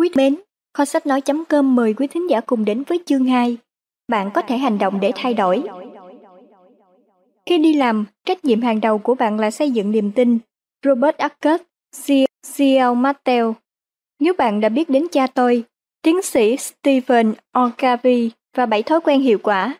Quý mến, kho sách nói.com mời quý thính giả cùng đến với chương 2. Bạn có thể hành động để thay đổi. Khi đi làm, trách nhiệm hàng đầu của bạn là xây dựng niềm tin. Robert Arcot, C.L. Mattel Nếu bạn đã biết đến cha tôi, tiến sĩ Stephen Orcavi và bảy thói quen hiệu quả,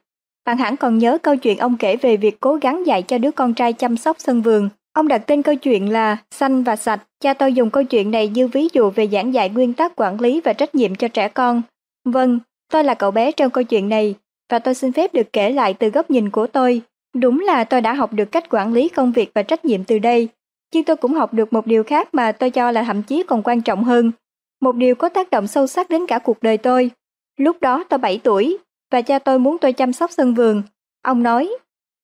bạn hẳn còn nhớ câu chuyện ông kể về việc cố gắng dạy cho đứa con trai chăm sóc sân vườn. Ông đặt tên câu chuyện là Xanh và Sạch. Cha tôi dùng câu chuyện này như ví dụ về giảng dạy nguyên tắc quản lý và trách nhiệm cho trẻ con. Vâng, tôi là cậu bé trong câu chuyện này, và tôi xin phép được kể lại từ góc nhìn của tôi. Đúng là tôi đã học được cách quản lý công việc và trách nhiệm từ đây, nhưng tôi cũng học được một điều khác mà tôi cho là thậm chí còn quan trọng hơn. Một điều có tác động sâu sắc đến cả cuộc đời tôi. Lúc đó tôi 7 tuổi, và cha tôi muốn tôi chăm sóc sân vườn. Ông nói,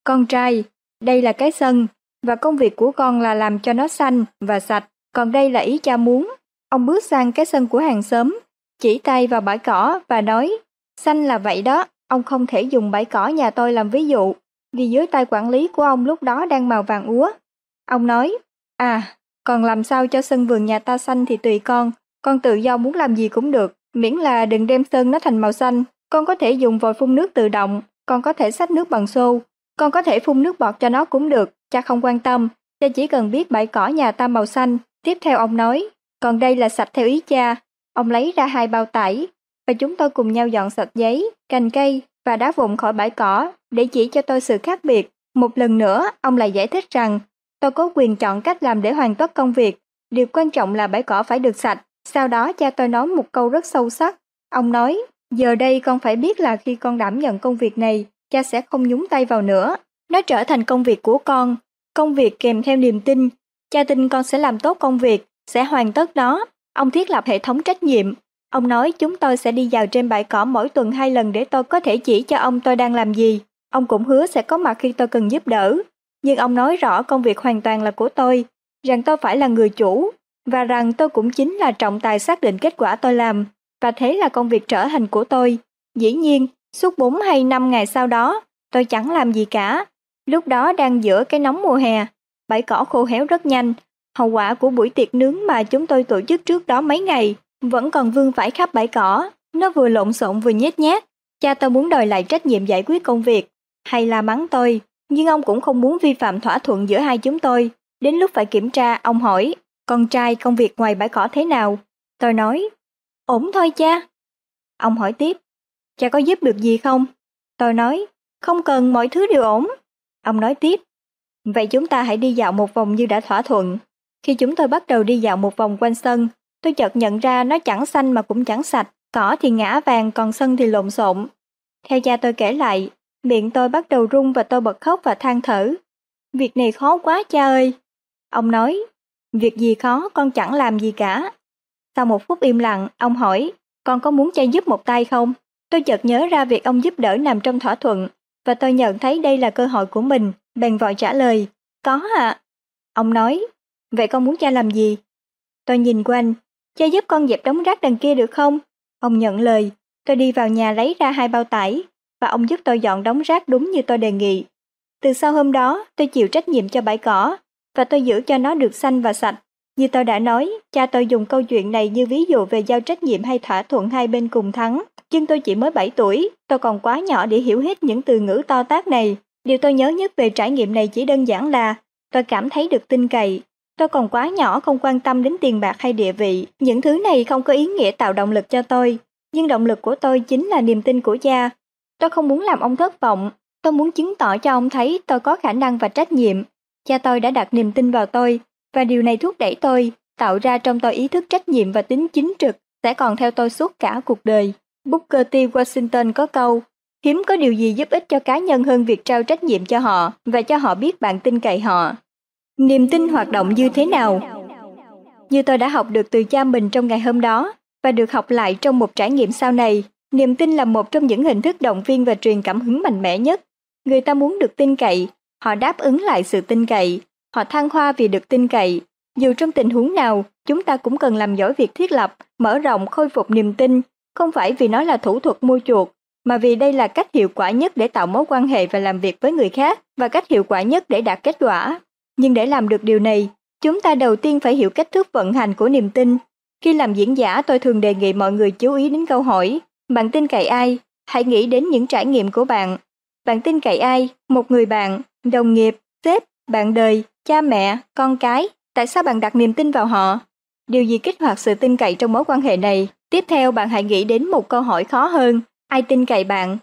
con trai, đây là cái sân, và công việc của con là làm cho nó xanh và sạch, còn đây là ý cha muốn. Ông bước sang cái sân của hàng xóm, chỉ tay vào bãi cỏ và nói, xanh là vậy đó, ông không thể dùng bãi cỏ nhà tôi làm ví dụ, vì dưới tay quản lý của ông lúc đó đang màu vàng úa. Ông nói, à, còn làm sao cho sân vườn nhà ta xanh thì tùy con, con tự do muốn làm gì cũng được, miễn là đừng đem sơn nó thành màu xanh. Con có thể dùng vòi phun nước tự động, con có thể xách nước bằng xô, con có thể phun nước bọt cho nó cũng được, cha không quan tâm, cha chỉ cần biết bãi cỏ nhà ta màu xanh. Tiếp theo ông nói, còn đây là sạch theo ý cha. Ông lấy ra hai bao tải, và chúng tôi cùng nhau dọn sạch giấy, cành cây và đá vụn khỏi bãi cỏ để chỉ cho tôi sự khác biệt. Một lần nữa, ông lại giải thích rằng tôi có quyền chọn cách làm để hoàn tất công việc. Điều quan trọng là bãi cỏ phải được sạch. Sau đó cha tôi nói một câu rất sâu sắc. Ông nói, giờ đây con phải biết là khi con đảm nhận công việc này, cha sẽ không nhúng tay vào nữa. Nó trở thành công việc của con, công việc kèm theo niềm tin. Cha tin con sẽ làm tốt công việc, sẽ hoàn tất nó. Ông thiết lập hệ thống trách nhiệm. Ông nói chúng tôi sẽ đi dạo trên bãi cỏ mỗi tuần hai lần để tôi có thể chỉ cho ông tôi đang làm gì. Ông cũng hứa sẽ có mặt khi tôi cần giúp đỡ. Nhưng ông nói rõ công việc hoàn toàn là của tôi, rằng tôi phải là người chủ, và rằng tôi cũng chính là trọng tài xác định kết quả tôi làm, và thế là công việc trở thành của tôi. Dĩ nhiên, suốt 4 hay 5 ngày sau đó, tôi chẳng làm gì cả. Lúc đó đang giữa cái nóng mùa hè, bãi cỏ khô héo rất nhanh. Hậu quả của buổi tiệc nướng mà chúng tôi tổ chức trước đó mấy ngày vẫn còn vương vãi khắp bãi cỏ. Nó vừa lộn xộn vừa nhét nhát. Cha tôi muốn đòi lại trách nhiệm giải quyết công việc, hay là mắng tôi, nhưng ông cũng không muốn vi phạm thỏa thuận giữa hai chúng tôi. Đến lúc phải kiểm tra, ông hỏi, con trai công việc ngoài bãi cỏ thế nào? Tôi nói, ổn thôi cha. Ông hỏi tiếp, cha có giúp được gì không? Tôi nói, không cần, mọi thứ đều ổn. Ông nói tiếp, vậy chúng ta hãy đi dạo một vòng như đã thỏa thuận. Khi chúng tôi bắt đầu đi dạo một vòng quanh sân, tôi chợt nhận ra nó chẳng xanh mà cũng chẳng sạch, cỏ thì ngã vàng còn sân thì lộn xộn. Theo cha tôi kể lại, miệng tôi bắt đầu rung và tôi bật khóc và than thở. Việc này khó quá cha ơi. Ông nói, việc gì khó con chẳng làm gì cả. Sau một phút im lặng, ông hỏi, con có muốn cha giúp một tay không? Tôi chợt nhớ ra việc ông giúp đỡ nằm trong thỏa thuận, và tôi nhận thấy đây là cơ hội của mình, bèn vội trả lời, có ạ. Ông nói, vậy con muốn cha làm gì? Tôi nhìn quanh, cha giúp con dẹp đống rác đằng kia được không? Ông nhận lời, tôi đi vào nhà lấy ra hai bao tải, và ông giúp tôi dọn đống rác đúng như tôi đề nghị. Từ sau hôm đó, tôi chịu trách nhiệm cho bãi cỏ, và tôi giữ cho nó được xanh và sạch. Như tôi đã nói, cha tôi dùng câu chuyện này như ví dụ về giao trách nhiệm hay thỏa thuận hai bên cùng thắng. Nhưng tôi chỉ mới 7 tuổi, tôi còn quá nhỏ để hiểu hết những từ ngữ to tác này. Điều tôi nhớ nhất về trải nghiệm này chỉ đơn giản là tôi cảm thấy được tin cậy. Tôi còn quá nhỏ không quan tâm đến tiền bạc hay địa vị. Những thứ này không có ý nghĩa tạo động lực cho tôi. Nhưng động lực của tôi chính là niềm tin của cha. Tôi không muốn làm ông thất vọng. Tôi muốn chứng tỏ cho ông thấy tôi có khả năng và trách nhiệm. Cha tôi đã đặt niềm tin vào tôi, và điều này thúc đẩy tôi, tạo ra trong tôi ý thức trách nhiệm và tính chính trực, sẽ còn theo tôi suốt cả cuộc đời. Booker T. Washington có câu, hiếm có điều gì giúp ích cho cá nhân hơn việc trao trách nhiệm cho họ và cho họ biết bạn tin cậy họ. Niềm tin hoạt động như thế nào? Như tôi đã học được từ cha mình trong ngày hôm đó và được học lại trong một trải nghiệm sau này, niềm tin là một trong những hình thức động viên và truyền cảm hứng mạnh mẽ nhất. Người ta muốn được tin cậy, họ đáp ứng lại sự tin cậy, họ thăng hoa vì được tin cậy. Dù trong tình huống nào, chúng ta cũng cần làm giỏi việc thiết lập, mở rộng, khôi phục niềm tin không phải vì nó là thủ thuật mua chuộc, mà vì đây là cách hiệu quả nhất để tạo mối quan hệ và làm việc với người khác và cách hiệu quả nhất để đạt kết quả. Nhưng để làm được điều này, chúng ta đầu tiên phải hiểu cách thức vận hành của niềm tin. Khi làm diễn giả tôi thường đề nghị mọi người chú ý đến câu hỏi, bạn tin cậy ai? Hãy nghĩ đến những trải nghiệm của bạn. Bạn tin cậy ai? Một người bạn, đồng nghiệp, sếp, bạn đời, cha mẹ, con cái. Tại sao bạn đặt niềm tin vào họ? Điều gì kích hoạt sự tin cậy trong mối quan hệ này? Tiếp theo bạn hãy nghĩ đến một câu hỏi khó hơn. Ai tin cậy bạn?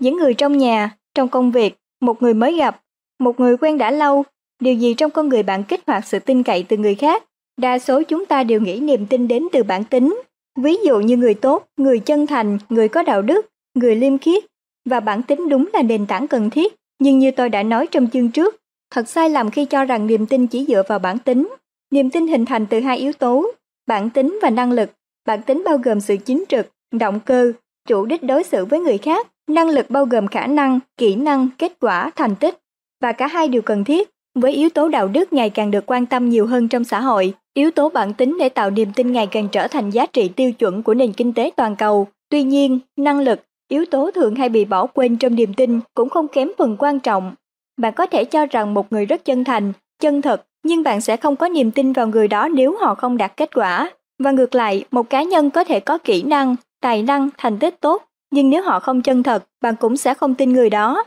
Những người trong nhà, trong công việc, một người mới gặp, một người quen đã lâu. Điều gì trong con người bạn kích hoạt sự tin cậy từ người khác? Đa số chúng ta đều nghĩ niềm tin đến từ bản tính. Ví dụ như người tốt, người chân thành, người có đạo đức, người liêm khiết. Và bản tính đúng là nền tảng cần thiết. Nhưng như tôi đã nói trong chương trước, thật sai lầm khi cho rằng niềm tin chỉ dựa vào bản tính. Niềm tin hình thành từ hai yếu tố, bản tính và năng lực. Bản tính bao gồm sự chính trực, động cơ, chủ đích đối xử với người khác. Năng lực bao gồm khả năng, kỹ năng, kết quả, thành tích. Và cả hai đều cần thiết. Với yếu tố đạo đức ngày càng được quan tâm nhiều hơn trong xã hội, yếu tố bản tính để tạo niềm tin ngày càng trở thành giá trị tiêu chuẩn của nền kinh tế toàn cầu. Tuy nhiên, năng lực, yếu tố thường hay bị bỏ quên trong niềm tin cũng không kém phần quan trọng. Bạn có thể cho rằng một người rất chân thành, chân thật, nhưng bạn sẽ không có niềm tin vào người đó nếu họ không đạt kết quả. Và ngược lại, một cá nhân có thể có kỹ năng, tài năng, thành tích tốt, nhưng nếu họ không chân thật, bạn cũng sẽ không tin người đó.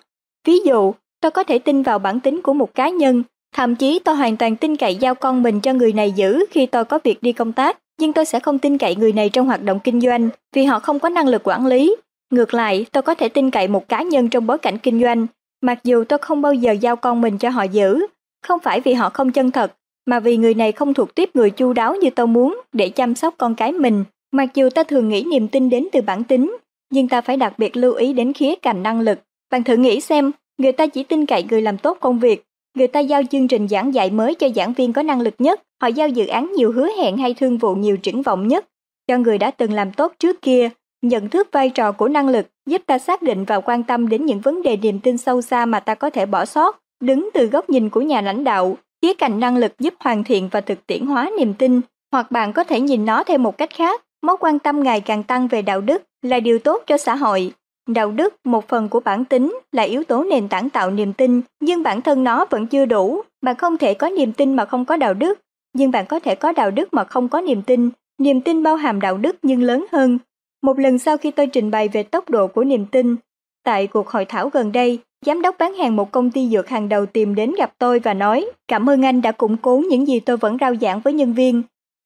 Ví dụ, tôi có thể tin vào bản tính của một cá nhân, thậm chí tôi hoàn toàn tin cậy giao con mình cho người này giữ khi tôi có việc đi công tác, nhưng tôi sẽ không tin cậy người này trong hoạt động kinh doanh vì họ không có năng lực quản lý. Ngược lại, tôi có thể tin cậy một cá nhân trong bối cảnh kinh doanh, mặc dù tôi không bao giờ giao con mình cho họ giữ, không phải vì họ không chân thật, mà vì người này không thuộc tiếp người chu đáo như tôi muốn để chăm sóc con cái mình. Mặc dù ta thường nghĩ niềm tin đến từ bản tính, nhưng ta phải đặc biệt lưu ý đến khía cạnh năng lực. Bạn thử nghĩ xem, người ta chỉ tin cậy người làm tốt công việc, người ta giao chương trình giảng dạy mới cho giảng viên có năng lực nhất, họ giao dự án nhiều hứa hẹn hay thương vụ nhiều triển vọng nhất, cho người đã từng làm tốt trước kia. Nhận thức vai trò của năng lực giúp ta xác định và quan tâm đến những vấn đề niềm tin sâu xa mà ta có thể bỏ sót. Đứng từ góc nhìn của nhà lãnh đạo, khía cạnh năng lực giúp hoàn thiện và thực tiễn hóa niềm tin, hoặc bạn có thể nhìn nó theo một cách khác, mối quan tâm ngày càng tăng về đạo đức là điều tốt cho xã hội. Đạo đức, một phần của bản tính, là yếu tố nền tảng tạo niềm tin, nhưng bản thân nó vẫn chưa đủ. Bạn không thể có niềm tin mà không có đạo đức, nhưng bạn có thể có đạo đức mà không có niềm tin. Niềm tin bao hàm đạo đức nhưng lớn hơn. Một lần sau khi tôi trình bày về tốc độ của niềm tin, tại cuộc hội thảo gần đây, giám đốc bán hàng một công ty dược hàng đầu tìm đến gặp tôi và nói cảm ơn anh đã củng cố những gì tôi vẫn rao giảng với nhân viên,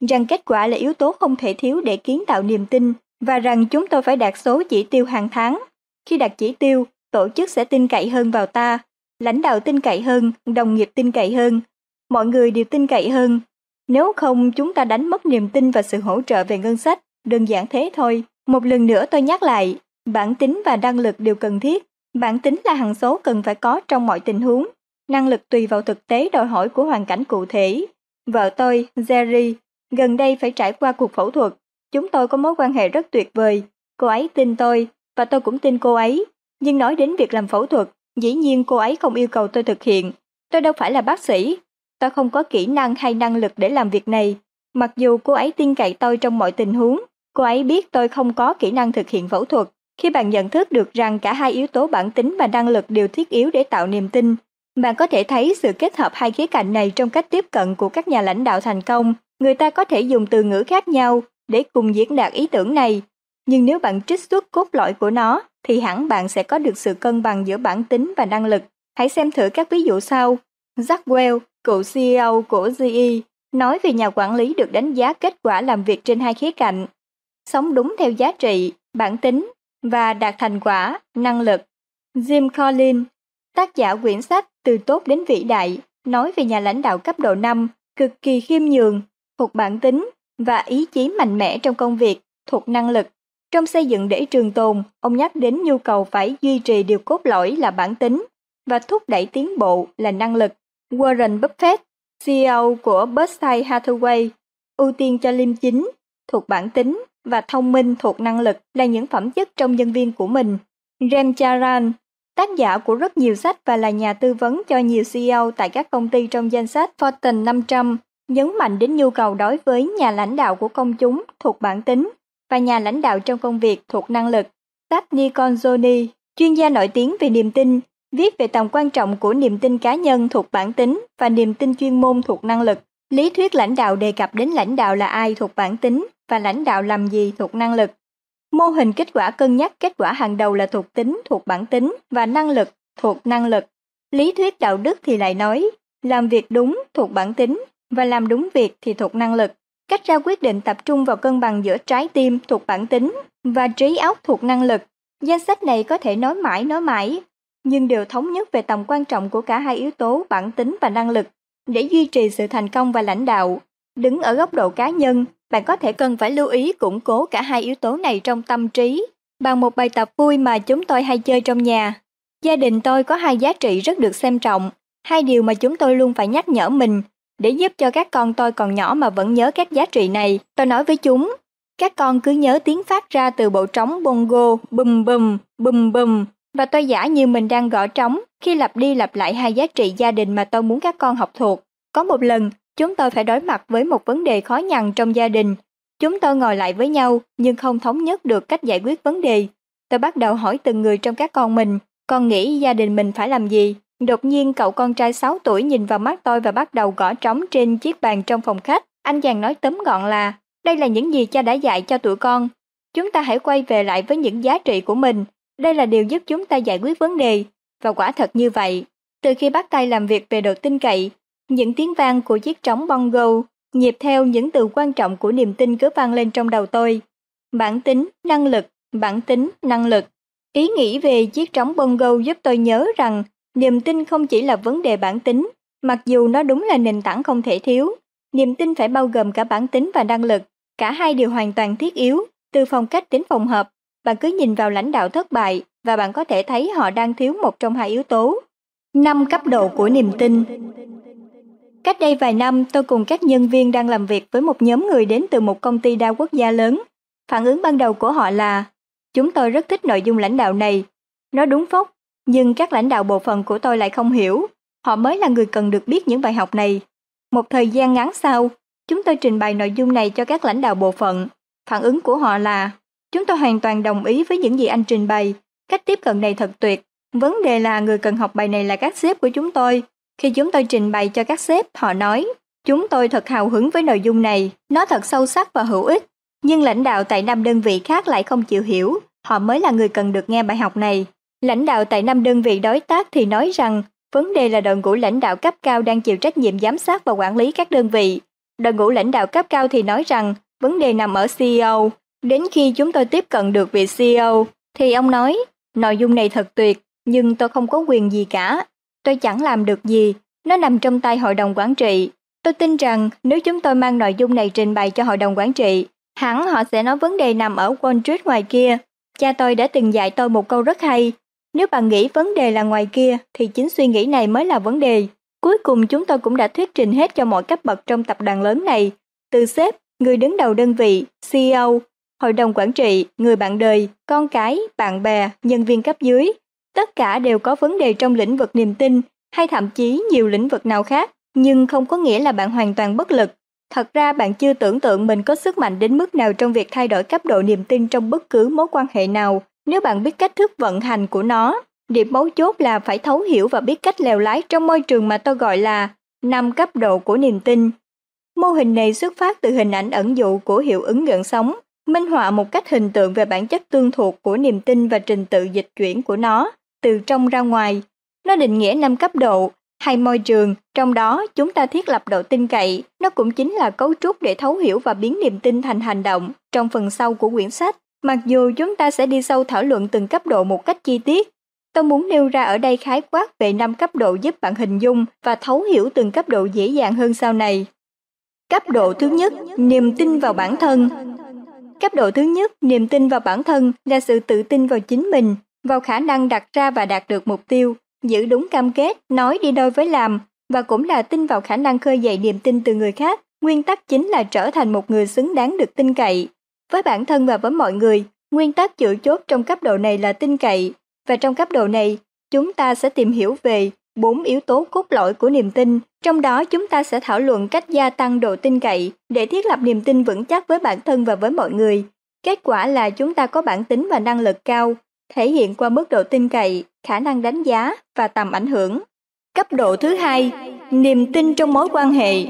rằng kết quả là yếu tố không thể thiếu để kiến tạo niềm tin và rằng chúng tôi phải đạt số chỉ tiêu hàng tháng. Khi đạt chỉ tiêu, tổ chức sẽ tin cậy hơn vào ta, lãnh đạo tin cậy hơn, đồng nghiệp tin cậy hơn, mọi người đều tin cậy hơn. Nếu không chúng ta đánh mất niềm tin và sự hỗ trợ về ngân sách, đơn giản thế thôi. Một lần nữa tôi nhắc lại, bản tính và năng lực đều cần thiết. Bản tính là hằng số cần phải có trong mọi tình huống. Năng lực tùy vào thực tế đòi hỏi của hoàn cảnh cụ thể. Vợ tôi, Jerry, gần đây phải trải qua cuộc phẫu thuật. Chúng tôi có mối quan hệ rất tuyệt vời. Cô ấy tin tôi, và tôi cũng tin cô ấy. Nhưng nói đến việc làm phẫu thuật, dĩ nhiên cô ấy không yêu cầu tôi thực hiện. Tôi đâu phải là bác sĩ. Tôi không có kỹ năng hay năng lực để làm việc này. Mặc dù cô ấy tin cậy tôi trong mọi tình huống, cô ấy biết tôi không có kỹ năng thực hiện phẫu thuật. Khi bạn nhận thức được rằng cả hai yếu tố bản tính và năng lực đều thiết yếu để tạo niềm tin, bạn có thể thấy sự kết hợp hai khía cạnh này trong cách tiếp cận của các nhà lãnh đạo thành công. Người ta có thể dùng từ ngữ khác nhau để cùng diễn đạt ý tưởng này, nhưng nếu bạn trích xuất cốt lõi của nó, thì hẳn bạn sẽ có được sự cân bằng giữa bản tính và năng lực. Hãy xem thử các ví dụ sau. Jack Welch, cựu CEO của GE, nói về nhà quản lý được đánh giá kết quả làm việc trên hai khía cạnh. Sống đúng theo giá trị, bản tính và đạt thành quả, năng lực. Jim Collins, tác giả quyển sách Từ tốt đến vĩ đại, nói về nhà lãnh đạo cấp độ 5, cực kỳ khiêm nhường, thuộc bản tính và ý chí mạnh mẽ trong công việc, thuộc năng lực. Trong xây dựng để trường tồn, ông nhắc đến nhu cầu phải duy trì điều cốt lõi là bản tính và thúc đẩy tiến bộ là năng lực. Warren Buffett, CEO của Berkshire Hathaway, ưu tiên cho liêm chính, thuộc bản tính và thông minh thuộc năng lực là những phẩm chất trong nhân viên của mình. Rem Charan, tác giả của rất nhiều sách và là nhà tư vấn cho nhiều CEO tại các công ty trong danh sách Fortune 500, nhấn mạnh đến nhu cầu đối với nhà lãnh đạo của công chúng thuộc bản tính và nhà lãnh đạo trong công việc thuộc năng lực. Tab Nikon Zoni, chuyên gia nổi tiếng về niềm tin, viết về tầm quan trọng của niềm tin cá nhân thuộc bản tính và niềm tin chuyên môn thuộc năng lực. Lý thuyết lãnh đạo đề cập đến lãnh đạo là ai thuộc bản tính và lãnh đạo làm gì thuộc năng lực. Mô hình kết quả cân nhắc kết quả hàng đầu là thuộc tính thuộc bản tính và năng lực thuộc năng lực. Lý thuyết đạo đức thì lại nói, làm việc đúng thuộc bản tính và làm đúng việc thì thuộc năng lực. Cách ra quyết định tập trung vào cân bằng giữa trái tim thuộc bản tính và trí óc thuộc năng lực. Danh sách này có thể nói mãi nói mãi, nhưng đều thống nhất về tầm quan trọng của cả hai yếu tố bản tính và năng lực để duy trì sự thành công và lãnh đạo. Đứng ở góc độ cá nhân, bạn có thể cần phải lưu ý củng cố cả hai yếu tố này trong tâm trí bằng một bài tập vui mà chúng tôi hay chơi trong nhà. Gia đình tôi có hai giá trị rất được xem trọng, hai điều mà chúng tôi luôn phải nhắc nhở mình để giúp cho các con tôi còn nhỏ mà vẫn nhớ các giá trị này. Tôi nói với chúng, các con cứ nhớ tiếng phát ra từ bộ trống bongo bùm bùm, bùm bùm và tôi giả như mình đang gõ trống khi lặp đi lặp lại hai giá trị gia đình mà tôi muốn các con học thuộc. Có một lần, chúng tôi phải đối mặt với một vấn đề khó nhằn trong gia đình. Chúng tôi ngồi lại với nhau nhưng không thống nhất được cách giải quyết vấn đề. Tôi bắt đầu hỏi từng người trong các con mình, con nghĩ gia đình mình phải làm gì? Đột nhiên cậu con trai 6 tuổi nhìn vào mắt tôi và bắt đầu gõ trống trên chiếc bàn trong phòng khách. Anh chàng nói tấm gọn là, đây là những gì cha đã dạy cho tụi con. Chúng ta hãy quay về lại với những giá trị của mình. Đây là điều giúp chúng ta giải quyết vấn đề. Và quả thật như vậy. Từ khi bắt tay làm việc về độ tin cậy, những tiếng vang của chiếc trống bongo nhịp theo những từ quan trọng của niềm tin cứ vang lên trong đầu tôi. Bản tính, năng lực, bản tính, năng lực. Ý nghĩ về chiếc trống bongo giúp tôi nhớ rằng niềm tin không chỉ là vấn đề bản tính, mặc dù nó đúng là nền tảng không thể thiếu. Niềm tin phải bao gồm cả bản tính và năng lực, cả hai đều hoàn toàn thiết yếu, từ phong cách đến phòng hợp. Bạn cứ nhìn vào lãnh đạo thất bại và bạn có thể thấy họ đang thiếu một trong hai yếu tố. Năm cấp độ của niềm tin Cách đây vài năm, tôi cùng các nhân viên đang làm việc với một nhóm người đến từ một công ty đa quốc gia lớn. Phản ứng ban đầu của họ là, chúng tôi rất thích nội dung lãnh đạo này. Nó đúng phốc, nhưng các lãnh đạo bộ phận của tôi lại không hiểu. Họ mới là người cần được biết những bài học này. Một thời gian ngắn sau, chúng tôi trình bày nội dung này cho các lãnh đạo bộ phận. Phản ứng của họ là, chúng tôi hoàn toàn đồng ý với những gì anh trình bày. Cách tiếp cận này thật tuyệt. Vấn đề là người cần học bài này là các sếp của chúng tôi khi chúng tôi trình bày cho các sếp, họ nói, chúng tôi thật hào hứng với nội dung này, nó thật sâu sắc và hữu ích. Nhưng lãnh đạo tại năm đơn vị khác lại không chịu hiểu, họ mới là người cần được nghe bài học này. Lãnh đạo tại năm đơn vị đối tác thì nói rằng vấn đề là đội ngũ lãnh đạo cấp cao đang chịu trách nhiệm giám sát và quản lý các đơn vị. Đội ngũ lãnh đạo cấp cao thì nói rằng vấn đề nằm ở CEO. Đến khi chúng tôi tiếp cận được vị CEO, thì ông nói, nội dung này thật tuyệt, nhưng tôi không có quyền gì cả, tôi chẳng làm được gì, nó nằm trong tay hội đồng quản trị. Tôi tin rằng nếu chúng tôi mang nội dung này trình bày cho hội đồng quản trị, hẳn họ sẽ nói vấn đề nằm ở Wall Street ngoài kia. Cha tôi đã từng dạy tôi một câu rất hay, nếu bạn nghĩ vấn đề là ngoài kia thì chính suy nghĩ này mới là vấn đề. Cuối cùng chúng tôi cũng đã thuyết trình hết cho mọi cấp bậc trong tập đoàn lớn này, từ sếp, người đứng đầu đơn vị, CEO, hội đồng quản trị, người bạn đời, con cái, bạn bè, nhân viên cấp dưới, Tất cả đều có vấn đề trong lĩnh vực niềm tin hay thậm chí nhiều lĩnh vực nào khác, nhưng không có nghĩa là bạn hoàn toàn bất lực. Thật ra bạn chưa tưởng tượng mình có sức mạnh đến mức nào trong việc thay đổi cấp độ niềm tin trong bất cứ mối quan hệ nào nếu bạn biết cách thức vận hành của nó. Điểm mấu chốt là phải thấu hiểu và biết cách lèo lái trong môi trường mà tôi gọi là năm cấp độ của niềm tin. Mô hình này xuất phát từ hình ảnh ẩn dụ của hiệu ứng gợn sóng, minh họa một cách hình tượng về bản chất tương thuộc của niềm tin và trình tự dịch chuyển của nó từ trong ra ngoài. Nó định nghĩa năm cấp độ, hay môi trường, trong đó chúng ta thiết lập độ tin cậy, nó cũng chính là cấu trúc để thấu hiểu và biến niềm tin thành hành động trong phần sau của quyển sách. Mặc dù chúng ta sẽ đi sâu thảo luận từng cấp độ một cách chi tiết, tôi muốn nêu ra ở đây khái quát về năm cấp độ giúp bạn hình dung và thấu hiểu từng cấp độ dễ dàng hơn sau này. Cấp độ thứ nhất, niềm tin vào bản thân. Cấp độ thứ nhất, niềm tin vào bản thân là sự tự tin vào chính mình, vào khả năng đặt ra và đạt được mục tiêu, giữ đúng cam kết, nói đi đôi với làm và cũng là tin vào khả năng khơi dậy niềm tin từ người khác. Nguyên tắc chính là trở thành một người xứng đáng được tin cậy. Với bản thân và với mọi người, nguyên tắc chủ chốt trong cấp độ này là tin cậy. Và trong cấp độ này, chúng ta sẽ tìm hiểu về bốn yếu tố cốt lõi của niềm tin. Trong đó chúng ta sẽ thảo luận cách gia tăng độ tin cậy để thiết lập niềm tin vững chắc với bản thân và với mọi người. Kết quả là chúng ta có bản tính và năng lực cao, thể hiện qua mức độ tin cậy, khả năng đánh giá và tầm ảnh hưởng. Cấp độ thứ hai, niềm tin trong mối quan hệ.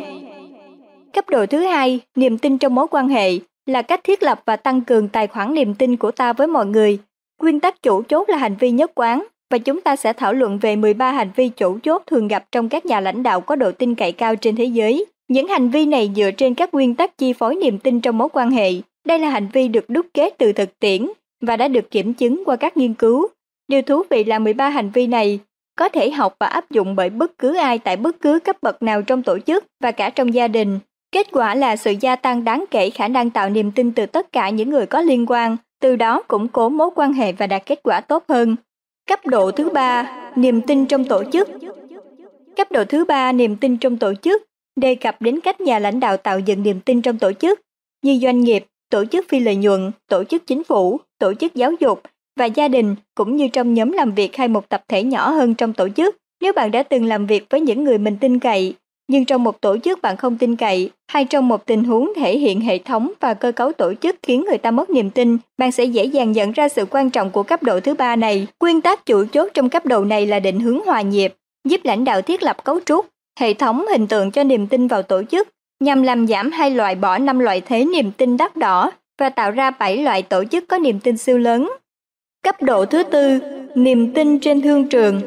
Cấp độ thứ hai, niềm tin trong mối quan hệ, là cách thiết lập và tăng cường tài khoản niềm tin của ta với mọi người. Nguyên tắc chủ chốt là hành vi nhất quán và chúng ta sẽ thảo luận về 13 hành vi chủ chốt thường gặp trong các nhà lãnh đạo có độ tin cậy cao trên thế giới. Những hành vi này dựa trên các nguyên tắc chi phối niềm tin trong mối quan hệ. Đây là hành vi được đúc kết từ thực tiễn và đã được kiểm chứng qua các nghiên cứu. Điều thú vị là 13 hành vi này có thể học và áp dụng bởi bất cứ ai tại bất cứ cấp bậc nào trong tổ chức và cả trong gia đình. Kết quả là sự gia tăng đáng kể khả năng tạo niềm tin từ tất cả những người có liên quan, từ đó củng cố mối quan hệ và đạt kết quả tốt hơn. Cấp độ thứ ba, niềm tin trong tổ chức. Cấp độ thứ ba, niềm tin trong tổ chức, đề cập đến cách nhà lãnh đạo tạo dựng niềm tin trong tổ chức, như doanh nghiệp, tổ chức phi lợi nhuận, tổ chức chính phủ, tổ chức giáo dục và gia đình cũng như trong nhóm làm việc hay một tập thể nhỏ hơn trong tổ chức. Nếu bạn đã từng làm việc với những người mình tin cậy, nhưng trong một tổ chức bạn không tin cậy hay trong một tình huống thể hiện hệ thống và cơ cấu tổ chức khiến người ta mất niềm tin, bạn sẽ dễ dàng nhận ra sự quan trọng của cấp độ thứ ba này. Nguyên tắc chủ chốt trong cấp độ này là định hướng hòa nhịp, giúp lãnh đạo thiết lập cấu trúc, hệ thống hình tượng cho niềm tin vào tổ chức, nhằm làm giảm hay loại bỏ năm loại thế niềm tin đắt đỏ và tạo ra bảy loại tổ chức có niềm tin siêu lớn. Cấp độ thứ tư, niềm tin trên thương trường.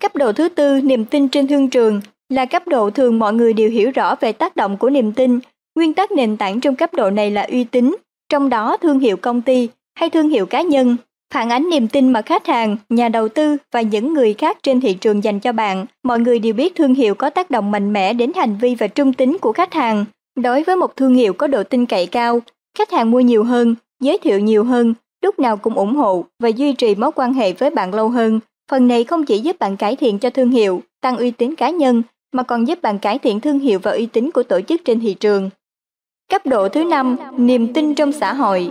Cấp độ thứ tư, niềm tin trên thương trường là cấp độ thường mọi người đều hiểu rõ về tác động của niềm tin. Nguyên tắc nền tảng trong cấp độ này là uy tín, trong đó thương hiệu công ty hay thương hiệu cá nhân, phản ánh niềm tin mà khách hàng, nhà đầu tư và những người khác trên thị trường dành cho bạn. Mọi người đều biết thương hiệu có tác động mạnh mẽ đến hành vi và trung tính của khách hàng. Đối với một thương hiệu có độ tin cậy cao, khách hàng mua nhiều hơn, giới thiệu nhiều hơn, lúc nào cũng ủng hộ và duy trì mối quan hệ với bạn lâu hơn. Phần này không chỉ giúp bạn cải thiện cho thương hiệu, tăng uy tín cá nhân mà còn giúp bạn cải thiện thương hiệu và uy tín của tổ chức trên thị trường. Cấp độ thứ năm, niềm tin trong xã hội.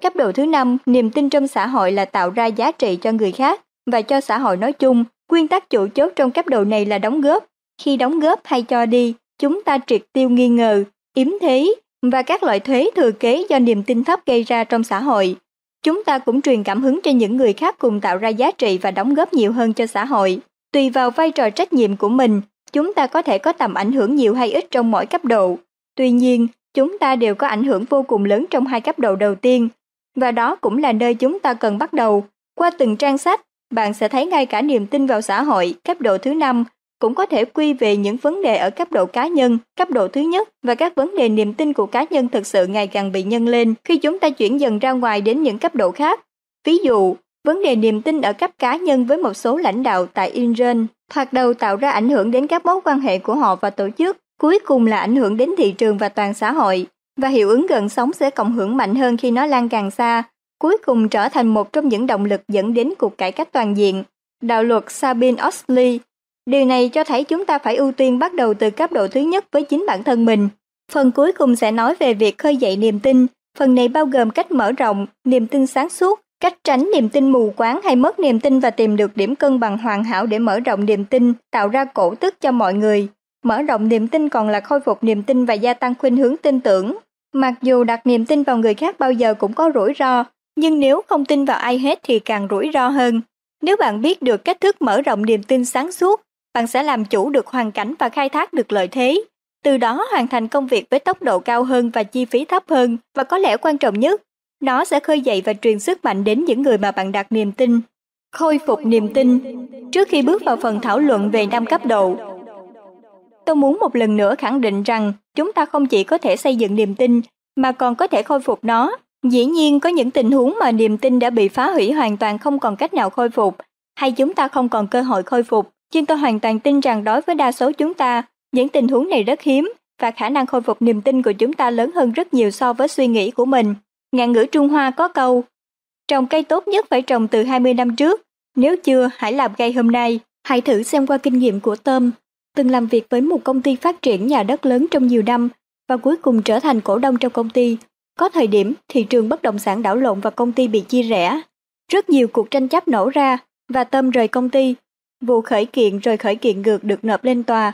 Cấp độ thứ năm, niềm tin trong xã hội là tạo ra giá trị cho người khác và cho xã hội nói chung. Nguyên tắc chủ chốt trong cấp độ này là đóng góp. Khi đóng góp hay cho đi, chúng ta triệt tiêu nghi ngờ, yếm thế và các loại thuế thừa kế do niềm tin thấp gây ra trong xã hội. Chúng ta cũng truyền cảm hứng cho những người khác cùng tạo ra giá trị và đóng góp nhiều hơn cho xã hội. Tùy vào vai trò trách nhiệm của mình, chúng ta có thể có tầm ảnh hưởng nhiều hay ít trong mỗi cấp độ. Tuy nhiên, chúng ta đều có ảnh hưởng vô cùng lớn trong hai cấp độ đầu tiên, và đó cũng là nơi chúng ta cần bắt đầu. Qua từng trang sách, bạn sẽ thấy ngay cả niềm tin vào xã hội, cấp độ thứ năm, cũng có thể quy về những vấn đề ở cấp độ cá nhân, cấp độ thứ nhất và các vấn đề niềm tin của cá nhân thực sự ngày càng bị nhân lên khi chúng ta chuyển dần ra ngoài đến những cấp độ khác. Ví dụ, vấn đề niềm tin ở cấp cá nhân với một số lãnh đạo tại Iran, thoạt đầu tạo ra ảnh hưởng đến các mối quan hệ của họ và tổ chức, cuối cùng là ảnh hưởng đến thị trường và toàn xã hội, và hiệu ứng gần sóng sẽ cộng hưởng mạnh hơn khi nó lan càng xa, cuối cùng trở thành một trong những động lực dẫn đến cuộc cải cách toàn diện. Đạo luật Sabine Oxley Điều này cho thấy chúng ta phải ưu tiên bắt đầu từ cấp độ thứ nhất với chính bản thân mình. Phần cuối cùng sẽ nói về việc khơi dậy niềm tin. Phần này bao gồm cách mở rộng, niềm tin sáng suốt, cách tránh niềm tin mù quáng hay mất niềm tin và tìm được điểm cân bằng hoàn hảo để mở rộng niềm tin, tạo ra cổ tức cho mọi người. Mở rộng niềm tin còn là khôi phục niềm tin và gia tăng khuynh hướng tin tưởng. Mặc dù đặt niềm tin vào người khác bao giờ cũng có rủi ro, nhưng nếu không tin vào ai hết thì càng rủi ro hơn. Nếu bạn biết được cách thức mở rộng niềm tin sáng suốt, bạn sẽ làm chủ được hoàn cảnh và khai thác được lợi thế. Từ đó hoàn thành công việc với tốc độ cao hơn và chi phí thấp hơn và có lẽ quan trọng nhất, nó sẽ khơi dậy và truyền sức mạnh đến những người mà bạn đặt niềm tin. Khôi phục niềm tin Trước khi bước vào phần thảo luận về năm cấp độ, tôi muốn một lần nữa khẳng định rằng chúng ta không chỉ có thể xây dựng niềm tin mà còn có thể khôi phục nó. Dĩ nhiên có những tình huống mà niềm tin đã bị phá hủy hoàn toàn không còn cách nào khôi phục, hay chúng ta không còn cơ hội khôi phục, nhưng tôi hoàn toàn tin rằng đối với đa số chúng ta, những tình huống này rất hiếm và khả năng khôi phục niềm tin của chúng ta lớn hơn rất nhiều so với suy nghĩ của mình. Ngạn ngữ Trung Hoa có câu, trồng cây tốt nhất phải trồng từ 20 năm trước, nếu chưa hãy làm ngay hôm nay. Hãy thử xem qua kinh nghiệm của Tôm. từng làm việc với một công ty phát triển nhà đất lớn trong nhiều năm và cuối cùng trở thành cổ đông trong công ty. Có thời điểm thị trường bất động sản đảo lộn và công ty bị chia rẽ. Rất nhiều cuộc tranh chấp nổ ra và Tâm rời công ty. Vụ khởi kiện rồi khởi kiện ngược được nộp lên tòa.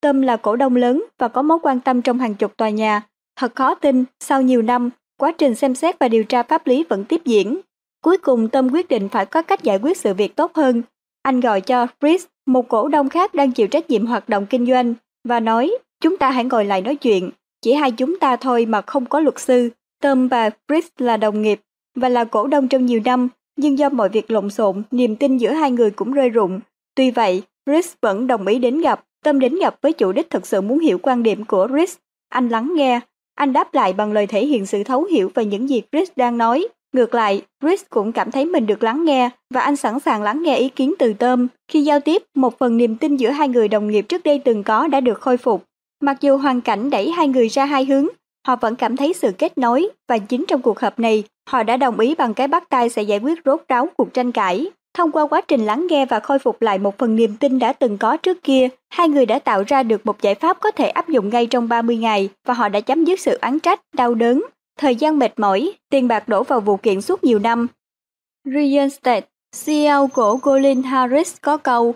Tâm là cổ đông lớn và có mối quan tâm trong hàng chục tòa nhà. Thật khó tin, sau nhiều năm, Quá trình xem xét và điều tra pháp lý vẫn tiếp diễn. Cuối cùng Tâm quyết định phải có cách giải quyết sự việc tốt hơn. Anh gọi cho Fritz, một cổ đông khác đang chịu trách nhiệm hoạt động kinh doanh, và nói chúng ta hãy ngồi lại nói chuyện, chỉ hai chúng ta thôi mà không có luật sư. Tom và Chris là đồng nghiệp và là cổ đông trong nhiều năm, nhưng do mọi việc lộn xộn, niềm tin giữa hai người cũng rơi rụng. Tuy vậy, Chris vẫn đồng ý đến gặp. Tom đến gặp với chủ đích thực sự muốn hiểu quan điểm của Chris. Anh lắng nghe, anh đáp lại bằng lời thể hiện sự thấu hiểu về những gì Chris đang nói. Ngược lại, Chris cũng cảm thấy mình được lắng nghe và anh sẵn sàng lắng nghe ý kiến từ Tom. Khi giao tiếp, một phần niềm tin giữa hai người đồng nghiệp trước đây từng có đã được khôi phục. Mặc dù hoàn cảnh đẩy hai người ra hai hướng, họ vẫn cảm thấy sự kết nối và chính trong cuộc họp này, họ đã đồng ý bằng cái bắt tay sẽ giải quyết rốt ráo cuộc tranh cãi. Thông qua quá trình lắng nghe và khôi phục lại một phần niềm tin đã từng có trước kia, hai người đã tạo ra được một giải pháp có thể áp dụng ngay trong 30 ngày và họ đã chấm dứt sự oán trách, đau đớn, thời gian mệt mỏi, tiền bạc đổ vào vụ kiện suốt nhiều năm. Ryan State, CEO của Golin Harris có câu,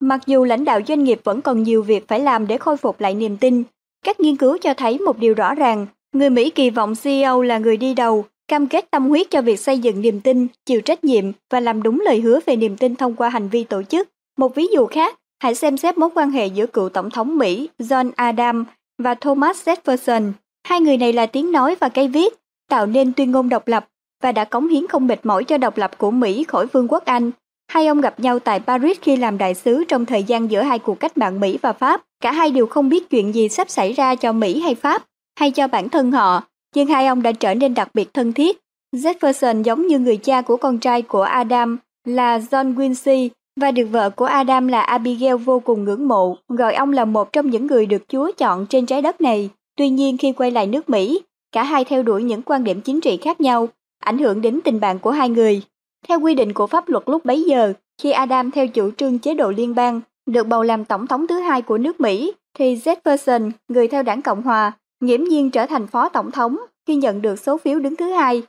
Mặc dù lãnh đạo doanh nghiệp vẫn còn nhiều việc phải làm để khôi phục lại niềm tin, các nghiên cứu cho thấy một điều rõ ràng, người Mỹ kỳ vọng CEO là người đi đầu, cam kết tâm huyết cho việc xây dựng niềm tin, chịu trách nhiệm và làm đúng lời hứa về niềm tin thông qua hành vi tổ chức. Một ví dụ khác, hãy xem xét mối quan hệ giữa cựu tổng thống Mỹ John Adams và Thomas Jefferson. Hai người này là tiếng nói và cây viết, tạo nên tuyên ngôn độc lập và đã cống hiến không mệt mỏi cho độc lập của Mỹ khỏi Vương quốc Anh. Hai ông gặp nhau tại Paris khi làm đại sứ trong thời gian giữa hai cuộc cách mạng Mỹ và Pháp. Cả hai đều không biết chuyện gì sắp xảy ra cho Mỹ hay Pháp, hay cho bản thân họ, nhưng hai ông đã trở nên đặc biệt thân thiết. Jefferson giống như người cha của con trai của Adam là John Quincy và được vợ của Adam là Abigail vô cùng ngưỡng mộ, gọi ông là một trong những người được Chúa chọn trên trái đất này. Tuy nhiên khi quay lại nước Mỹ, cả hai theo đuổi những quan điểm chính trị khác nhau, ảnh hưởng đến tình bạn của hai người. Theo quy định của pháp luật lúc bấy giờ, khi Adam theo chủ trương chế độ liên bang, được bầu làm tổng thống thứ hai của nước Mỹ, thì Jefferson, người theo đảng Cộng Hòa, nghiễm nhiên trở thành phó tổng thống khi nhận được số phiếu đứng thứ hai.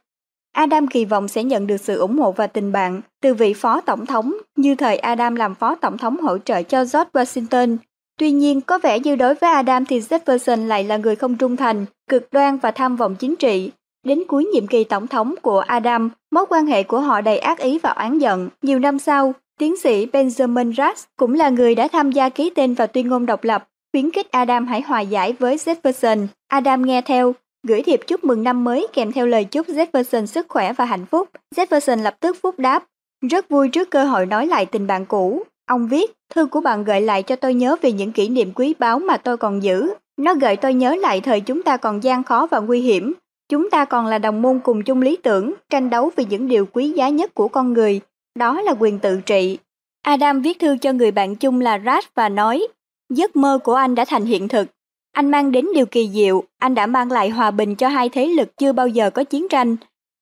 Adam kỳ vọng sẽ nhận được sự ủng hộ và tình bạn từ vị phó tổng thống như thời Adam làm phó tổng thống hỗ trợ cho George Washington. Tuy nhiên, có vẻ như đối với Adam thì Jefferson lại là người không trung thành, cực đoan và tham vọng chính trị. Đến cuối nhiệm kỳ tổng thống của Adam, mối quan hệ của họ đầy ác ý và oán giận. Nhiều năm sau, tiến sĩ Benjamin Rush cũng là người đã tham gia ký tên vào tuyên ngôn độc lập, khuyến khích Adam hãy hòa giải với Jefferson. Adam nghe theo, gửi thiệp chúc mừng năm mới kèm theo lời chúc Jefferson sức khỏe và hạnh phúc. Jefferson lập tức phúc đáp, rất vui trước cơ hội nói lại tình bạn cũ. Ông viết, thư của bạn gợi lại cho tôi nhớ về những kỷ niệm quý báu mà tôi còn giữ. Nó gợi tôi nhớ lại thời chúng ta còn gian khó và nguy hiểm, Chúng ta còn là đồng môn cùng chung lý tưởng, tranh đấu vì những điều quý giá nhất của con người, đó là quyền tự trị. Adam viết thư cho người bạn chung là Raj và nói, giấc mơ của anh đã thành hiện thực. Anh mang đến điều kỳ diệu, anh đã mang lại hòa bình cho hai thế lực chưa bao giờ có chiến tranh.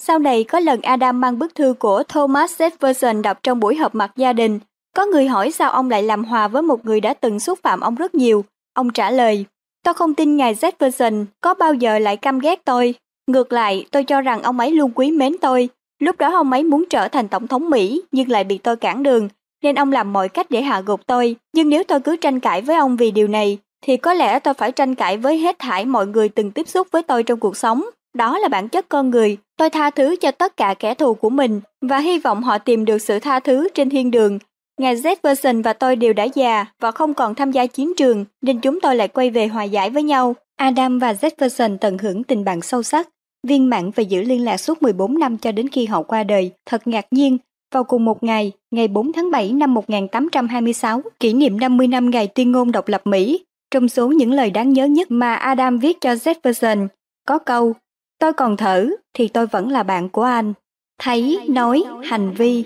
Sau này có lần Adam mang bức thư của Thomas Jefferson đọc trong buổi họp mặt gia đình. Có người hỏi sao ông lại làm hòa với một người đã từng xúc phạm ông rất nhiều. Ông trả lời, tôi không tin ngài Jefferson có bao giờ lại căm ghét tôi. Ngược lại, tôi cho rằng ông ấy luôn quý mến tôi. Lúc đó ông ấy muốn trở thành tổng thống Mỹ nhưng lại bị tôi cản đường, nên ông làm mọi cách để hạ gục tôi. Nhưng nếu tôi cứ tranh cãi với ông vì điều này, thì có lẽ tôi phải tranh cãi với hết thảy mọi người từng tiếp xúc với tôi trong cuộc sống. Đó là bản chất con người. Tôi tha thứ cho tất cả kẻ thù của mình và hy vọng họ tìm được sự tha thứ trên thiên đường. Ngài Jefferson và tôi đều đã già và không còn tham gia chiến trường, nên chúng tôi lại quay về hòa giải với nhau. Adam và Jefferson tận hưởng tình bạn sâu sắc viên mãn và giữ liên lạc suốt 14 năm cho đến khi họ qua đời. Thật ngạc nhiên, vào cùng một ngày, ngày 4 tháng 7 năm 1826, kỷ niệm 50 năm ngày tuyên ngôn độc lập Mỹ, trong số những lời đáng nhớ nhất mà Adam viết cho Jefferson, có câu Tôi còn thở thì tôi vẫn là bạn của anh. Thấy, nói, hành vi.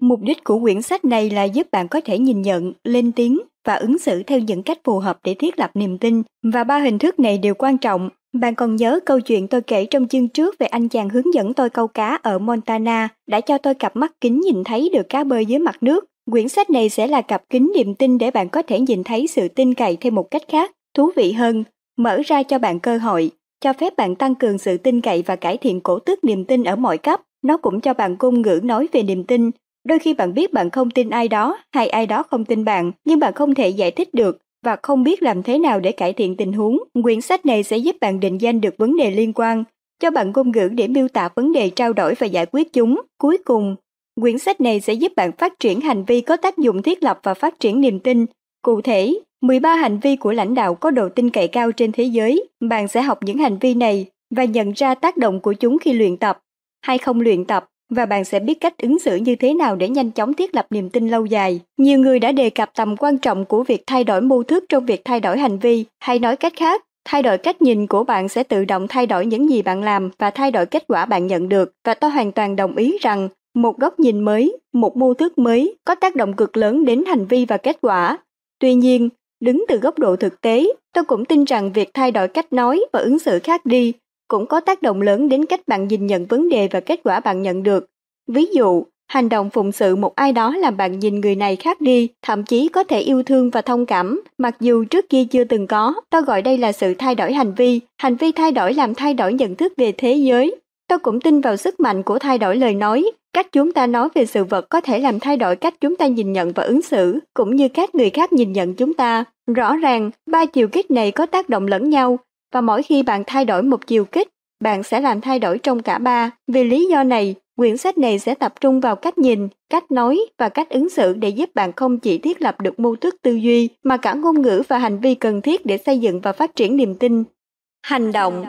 Mục đích của quyển sách này là giúp bạn có thể nhìn nhận, lên tiếng và ứng xử theo những cách phù hợp để thiết lập niềm tin và ba hình thức này đều quan trọng bạn còn nhớ câu chuyện tôi kể trong chương trước về anh chàng hướng dẫn tôi câu cá ở Montana đã cho tôi cặp mắt kính nhìn thấy được cá bơi dưới mặt nước. Quyển sách này sẽ là cặp kính niềm tin để bạn có thể nhìn thấy sự tin cậy theo một cách khác, thú vị hơn, mở ra cho bạn cơ hội, cho phép bạn tăng cường sự tin cậy và cải thiện cổ tức niềm tin ở mọi cấp. Nó cũng cho bạn ngôn ngữ nói về niềm tin. Đôi khi bạn biết bạn không tin ai đó hay ai đó không tin bạn, nhưng bạn không thể giải thích được và không biết làm thế nào để cải thiện tình huống, quyển sách này sẽ giúp bạn định danh được vấn đề liên quan, cho bạn ngôn ngữ để miêu tả vấn đề trao đổi và giải quyết chúng. Cuối cùng, quyển sách này sẽ giúp bạn phát triển hành vi có tác dụng thiết lập và phát triển niềm tin. Cụ thể, 13 hành vi của lãnh đạo có độ tin cậy cao trên thế giới. Bạn sẽ học những hành vi này và nhận ra tác động của chúng khi luyện tập hay không luyện tập và bạn sẽ biết cách ứng xử như thế nào để nhanh chóng thiết lập niềm tin lâu dài. Nhiều người đã đề cập tầm quan trọng của việc thay đổi mô thức trong việc thay đổi hành vi, hay nói cách khác, thay đổi cách nhìn của bạn sẽ tự động thay đổi những gì bạn làm và thay đổi kết quả bạn nhận được và tôi hoàn toàn đồng ý rằng một góc nhìn mới, một mô thức mới có tác động cực lớn đến hành vi và kết quả. Tuy nhiên, đứng từ góc độ thực tế, tôi cũng tin rằng việc thay đổi cách nói và ứng xử khác đi cũng có tác động lớn đến cách bạn nhìn nhận vấn đề và kết quả bạn nhận được. Ví dụ, hành động phụng sự một ai đó làm bạn nhìn người này khác đi, thậm chí có thể yêu thương và thông cảm, mặc dù trước kia chưa từng có. Tôi gọi đây là sự thay đổi hành vi. Hành vi thay đổi làm thay đổi nhận thức về thế giới. Tôi cũng tin vào sức mạnh của thay đổi lời nói. Cách chúng ta nói về sự vật có thể làm thay đổi cách chúng ta nhìn nhận và ứng xử, cũng như cách người khác nhìn nhận chúng ta. Rõ ràng, ba chiều kích này có tác động lẫn nhau, và mỗi khi bạn thay đổi một chiều kích, bạn sẽ làm thay đổi trong cả ba. Vì lý do này, quyển sách này sẽ tập trung vào cách nhìn, cách nói và cách ứng xử để giúp bạn không chỉ thiết lập được mô thức tư duy mà cả ngôn ngữ và hành vi cần thiết để xây dựng và phát triển niềm tin. Hành động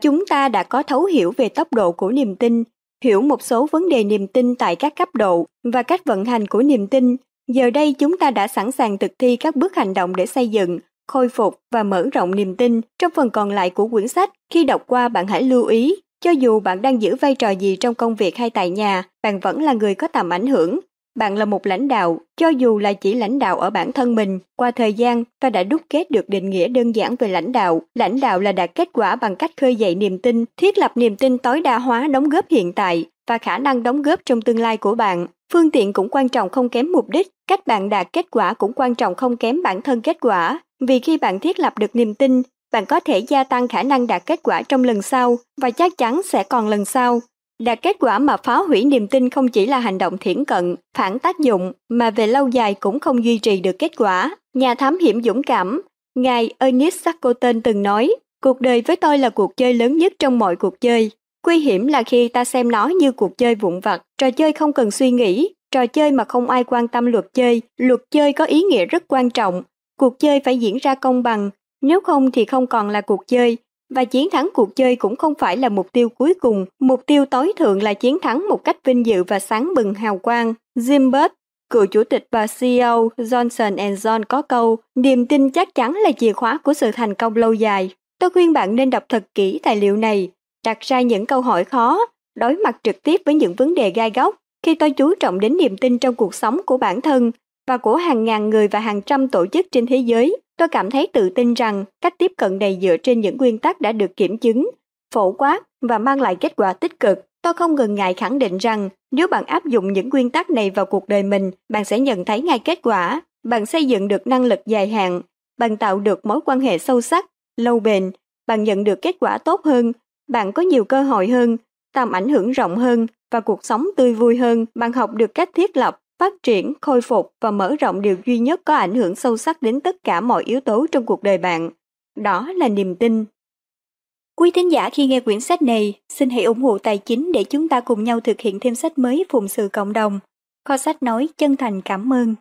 Chúng ta đã có thấu hiểu về tốc độ của niềm tin, hiểu một số vấn đề niềm tin tại các cấp độ và cách vận hành của niềm tin. Giờ đây chúng ta đã sẵn sàng thực thi các bước hành động để xây dựng, khôi phục và mở rộng niềm tin. Trong phần còn lại của quyển sách, khi đọc qua bạn hãy lưu ý, cho dù bạn đang giữ vai trò gì trong công việc hay tại nhà, bạn vẫn là người có tầm ảnh hưởng. Bạn là một lãnh đạo, cho dù là chỉ lãnh đạo ở bản thân mình. Qua thời gian, ta đã đúc kết được định nghĩa đơn giản về lãnh đạo. Lãnh đạo là đạt kết quả bằng cách khơi dậy niềm tin, thiết lập niềm tin tối đa hóa đóng góp hiện tại và khả năng đóng góp trong tương lai của bạn. Phương tiện cũng quan trọng không kém mục đích, cách bạn đạt kết quả cũng quan trọng không kém bản thân kết quả. Vì khi bạn thiết lập được niềm tin, bạn có thể gia tăng khả năng đạt kết quả trong lần sau và chắc chắn sẽ còn lần sau. Đạt kết quả mà phá hủy niềm tin không chỉ là hành động thiển cận, phản tác dụng, mà về lâu dài cũng không duy trì được kết quả. Nhà thám hiểm dũng cảm, ngài Ernest Shackleton từng nói, cuộc đời với tôi là cuộc chơi lớn nhất trong mọi cuộc chơi. Nguy hiểm là khi ta xem nó như cuộc chơi vụn vặt, trò chơi không cần suy nghĩ, trò chơi mà không ai quan tâm luật chơi. Luật chơi có ý nghĩa rất quan trọng, Cuộc chơi phải diễn ra công bằng, nếu không thì không còn là cuộc chơi, và chiến thắng cuộc chơi cũng không phải là mục tiêu cuối cùng, mục tiêu tối thượng là chiến thắng một cách vinh dự và sáng bừng hào quang. Jim Bird, cựu chủ tịch và CEO Johnson Johnson có câu, niềm tin chắc chắn là chìa khóa của sự thành công lâu dài. Tôi khuyên bạn nên đọc thật kỹ tài liệu này, đặt ra những câu hỏi khó, đối mặt trực tiếp với những vấn đề gai góc. Khi tôi chú trọng đến niềm tin trong cuộc sống của bản thân, và của hàng ngàn người và hàng trăm tổ chức trên thế giới, tôi cảm thấy tự tin rằng cách tiếp cận này dựa trên những nguyên tắc đã được kiểm chứng, phổ quát và mang lại kết quả tích cực. Tôi không ngần ngại khẳng định rằng nếu bạn áp dụng những nguyên tắc này vào cuộc đời mình, bạn sẽ nhận thấy ngay kết quả. Bạn xây dựng được năng lực dài hạn, bạn tạo được mối quan hệ sâu sắc, lâu bền, bạn nhận được kết quả tốt hơn, bạn có nhiều cơ hội hơn, tầm ảnh hưởng rộng hơn và cuộc sống tươi vui hơn. Bạn học được cách thiết lập phát triển, khôi phục và mở rộng điều duy nhất có ảnh hưởng sâu sắc đến tất cả mọi yếu tố trong cuộc đời bạn. Đó là niềm tin. Quý thính giả khi nghe quyển sách này, xin hãy ủng hộ tài chính để chúng ta cùng nhau thực hiện thêm sách mới phụng sự cộng đồng. Kho sách nói chân thành cảm ơn.